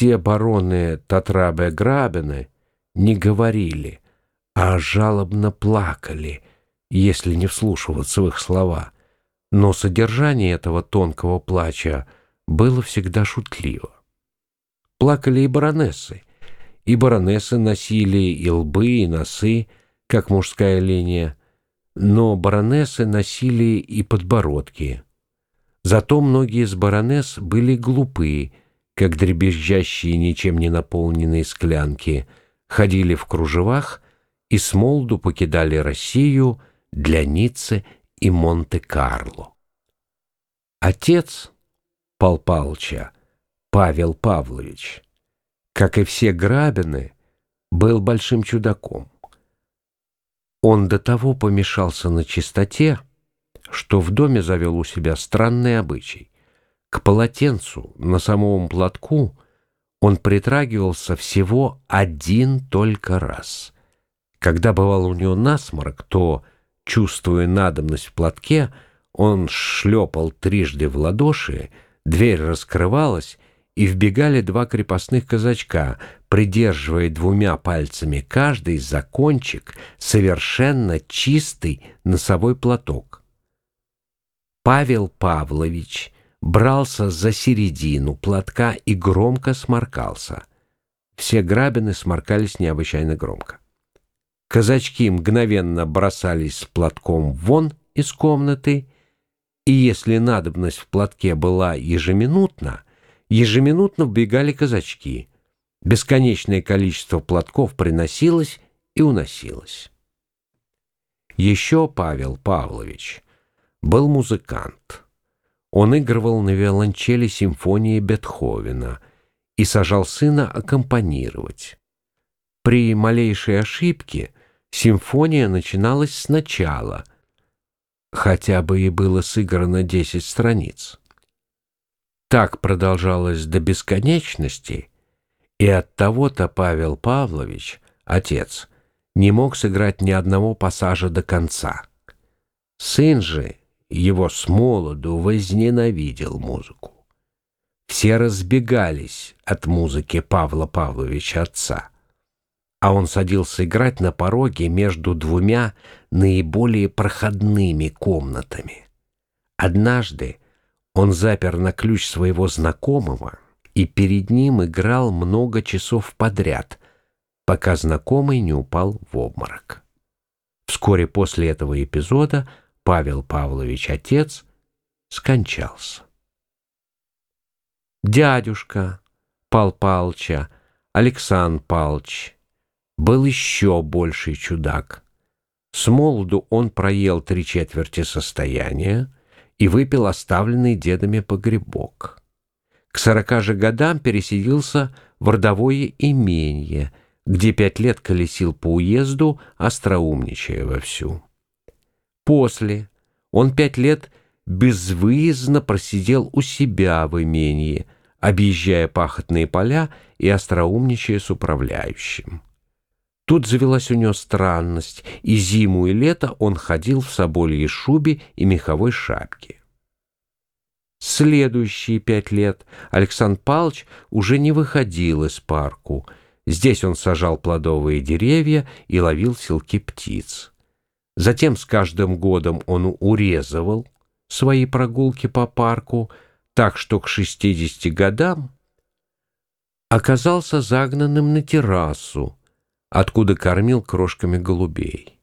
все бароны Татрабе-Грабены не говорили, а жалобно плакали, если не вслушиваться в их слова. Но содержание этого тонкого плача было всегда шутливо. Плакали и баронессы, и баронессы носили и лбы, и носы, как мужская линия, но баронессы носили и подбородки. Зато многие из баронесс были глупые, как дребезжащие ничем не наполненные склянки, ходили в кружевах и с молоду покидали Россию для Ниццы и Монте-Карло. Отец Пал Палча, Павел Павлович, как и все грабины, был большим чудаком. Он до того помешался на чистоте, что в доме завел у себя странный обычай. К полотенцу, на самом платку, он притрагивался всего один только раз. Когда бывал у него насморк, то, чувствуя надобность в платке, он шлепал трижды в ладоши, дверь раскрывалась, и вбегали два крепостных казачка, придерживая двумя пальцами каждый за кончик совершенно чистый носовой платок. Павел Павлович брался за середину платка и громко сморкался. Все грабины сморкались необычайно громко. Казачки мгновенно бросались с платком вон из комнаты, и если надобность в платке была ежеминутна, ежеминутно вбегали казачки. Бесконечное количество платков приносилось и уносилось. Еще Павел Павлович был музыкант. Он игрывал на виолончели симфонии Бетховена и сажал сына аккомпанировать. При малейшей ошибке симфония начиналась сначала, хотя бы и было сыграно десять страниц. Так продолжалось до бесконечности, и от того-то Павел Павлович, отец, не мог сыграть ни одного пассажа до конца. Сын же его с молоду возненавидел музыку. Все разбегались от музыки Павла Павловича отца, а он садился играть на пороге между двумя наиболее проходными комнатами. Однажды он запер на ключ своего знакомого и перед ним играл много часов подряд, пока знакомый не упал в обморок. Вскоре после этого эпизода Павел Павлович, отец, скончался. Дядюшка Пал Палча, Александр Палч, был еще больший чудак. С молоду он проел три четверти состояния, и выпил оставленный дедами погребок. К сорока же годам переселился в родовое имение, где пять лет колесил по уезду, остроумничая вовсю. После он пять лет безвыездно просидел у себя в имении, объезжая пахотные поля и остроумничая с управляющим. Тут завелась у него странность, и зиму и лето он ходил в собольей шубе и меховой шапке. Следующие пять лет Александр Павлович уже не выходил из парку. Здесь он сажал плодовые деревья и ловил селки птиц. Затем с каждым годом он урезывал свои прогулки по парку, так что к 60 годам оказался загнанным на террасу, откуда кормил крошками голубей.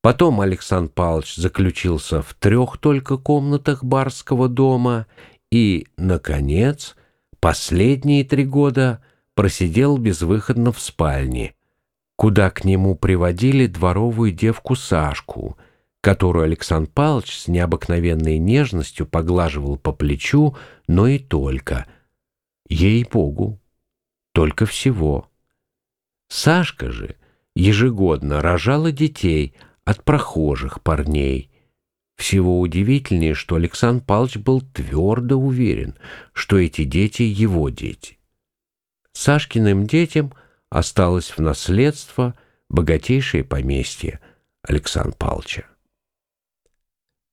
Потом Александр Павлович заключился в трех только комнатах барского дома и, наконец, последние три года просидел безвыходно в спальне, куда к нему приводили дворовую девку Сашку, которую Александр Павлович с необыкновенной нежностью поглаживал по плечу, но и только. Ей-богу, только всего. Сашка же ежегодно рожала детей от прохожих парней. Всего удивительнее, что Александр Павлович был твердо уверен, что эти дети его дети. Сашкиным детям осталось в наследство богатейшее поместье Александра Павловича.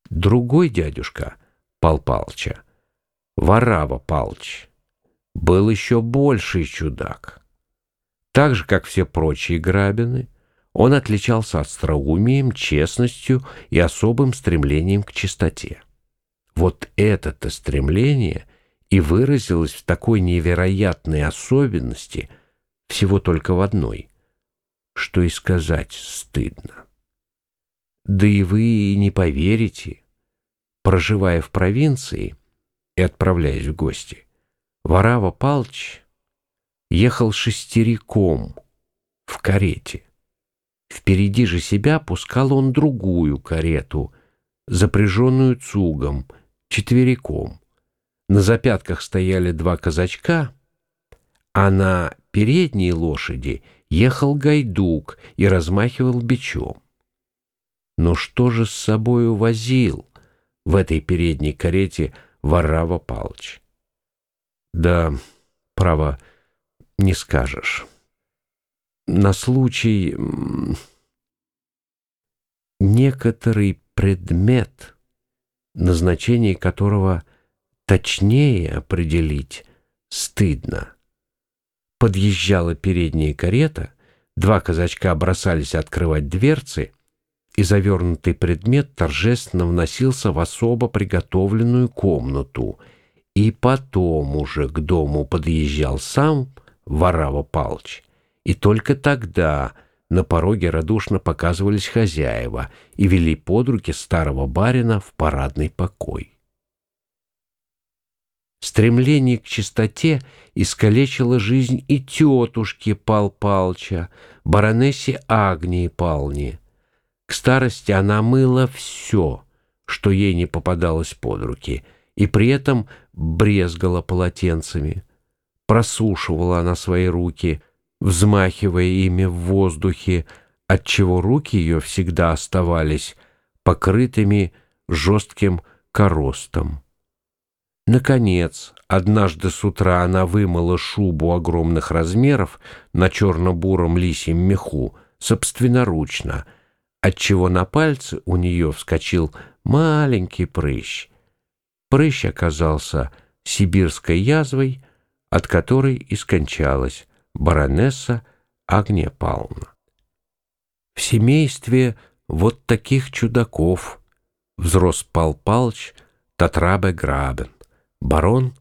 Другой дядюшка Пал Палча, Варава Палч, был еще больший чудак. Так же, как все прочие грабины, он отличался остроумием, честностью и особым стремлением к чистоте. Вот это-то стремление и выразилось в такой невероятной особенности всего только в одной, что и сказать стыдно. Да и вы не поверите, проживая в провинции и отправляясь в гости, Варава Палч ехал шестериком в карете. Впереди же себя пускал он другую карету, запряженную цугом, четвериком. На запятках стояли два казачка, а на передней лошади ехал гайдук и размахивал бичом. Но что же с собою возил в этой передней карете Варава Палыч? Да, право, не скажешь. На случай некоторый предмет, назначение которого точнее определить стыдно. Подъезжала передняя карета, два казачка бросались открывать дверцы — и завернутый предмет торжественно вносился в особо приготовленную комнату, и потом уже к дому подъезжал сам Варава Палч, и только тогда на пороге радушно показывались хозяева и вели под руки старого барина в парадный покой. Стремление к чистоте искалечило жизнь и тетушки Пал Палча, баронессе Агнии Пални, к старости она мыла все, что ей не попадалось под руки, и при этом брезгала полотенцами. Просушивала она свои руки, взмахивая ими в воздухе, отчего руки ее всегда оставались покрытыми жестким коростом. Наконец, однажды с утра она вымыла шубу огромных размеров на черно-буром лисьем меху собственноручно — отчего на пальце у нее вскочил маленький прыщ. Прыщ оказался сибирской язвой, от которой и скончалась баронесса Агния Павловна. В семействе вот таких чудаков взрос Пал Палыч Татрабе Грабен, барон,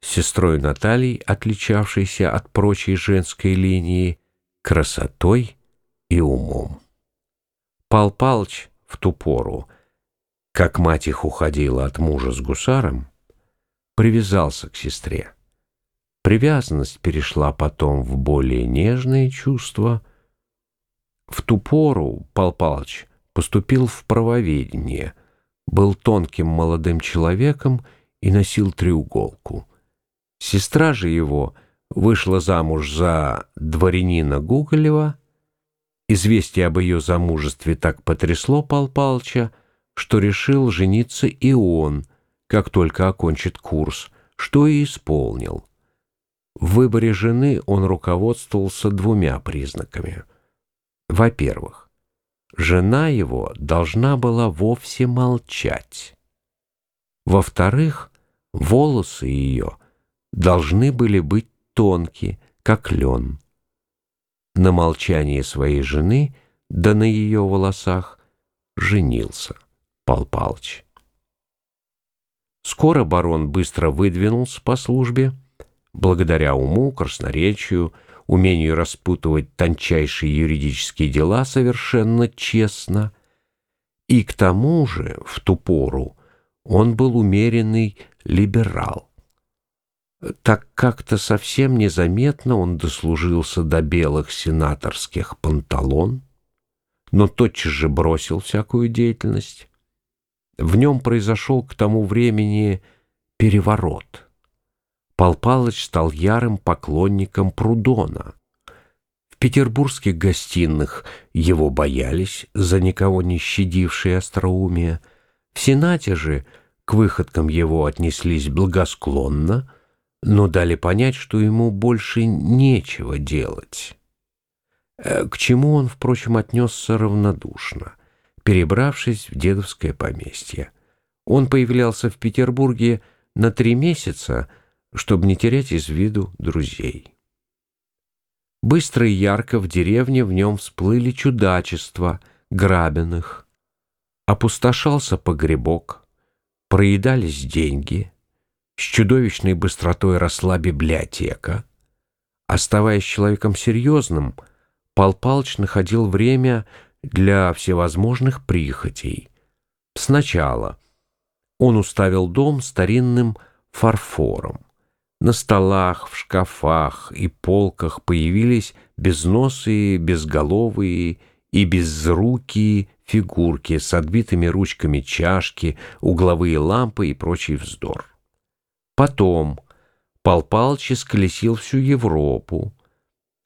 с сестрой Натальей, отличавшейся от прочей женской линии, красотой и умом. Пал Палыч в ту пору, как мать их уходила от мужа с гусаром, привязался к сестре. Привязанность перешла потом в более нежные чувства. В ту пору Пал Палыч поступил в правоведение, был тонким молодым человеком и носил треуголку. Сестра же его вышла замуж за дворянина Гуголева — Известие об ее замужестве так потрясло Пал Палча, что решил жениться и он, как только окончит курс, что и исполнил. В выборе жены он руководствовался двумя признаками. Во-первых, жена его должна была вовсе молчать. Во-вторых, волосы ее должны были быть тонкие, как лен на молчание своей жены, да на ее волосах, женился Пал Палыч. Скоро барон быстро выдвинулся по службе, благодаря уму, красноречию, умению распутывать тончайшие юридические дела совершенно честно, и к тому же в ту пору он был умеренный либерал. Так как-то совсем незаметно он дослужился до белых сенаторских панталон, но тотчас же бросил всякую деятельность. В нем произошел к тому времени переворот. Пал Палыч стал ярым поклонником Прудона. В петербургских гостиных его боялись за никого не щадившие остроумие. В Сенате же к выходкам его отнеслись благосклонно — но дали понять, что ему больше нечего делать. Э, к чему он, впрочем, отнесся равнодушно, перебравшись в дедовское поместье. Он появлялся в Петербурге на три месяца, чтобы не терять из виду друзей. Быстро и ярко в деревне в нем всплыли чудачества грабиных. Опустошался погребок, проедались деньги, с чудовищной быстротой росла библиотека. Оставаясь человеком серьезным, Пал Палыч находил время для всевозможных прихотей. Сначала он уставил дом старинным фарфором. На столах, в шкафах и полках появились безносые, безголовые и безрукие фигурки с отбитыми ручками чашки, угловые лампы и прочий вздор. Потом Пал Палыч исколесил всю Европу,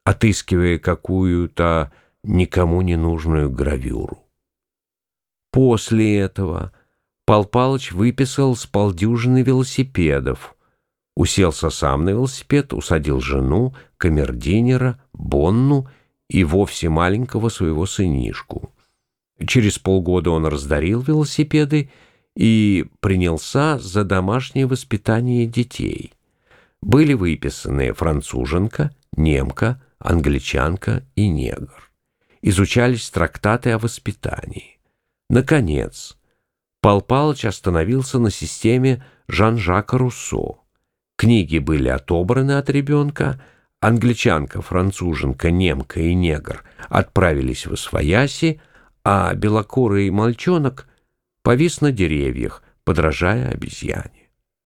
отыскивая какую-то никому не нужную гравюру. После этого Пал Палыч выписал с полдюжины велосипедов, уселся сам на велосипед, усадил жену, камердинера, Бонну и вовсе маленького своего сынишку. Через полгода он раздарил велосипеды и принялся за домашнее воспитание детей. Были выписаны француженка, немка, англичанка и негр. Изучались трактаты о воспитании. Наконец, Пал Палыч остановился на системе Жан-Жака Руссо. Книги были отобраны от ребенка, англичанка, француженка, немка и негр отправились в Освояси, а белокурый мальчонок повис на деревьях, подражая обезьяне.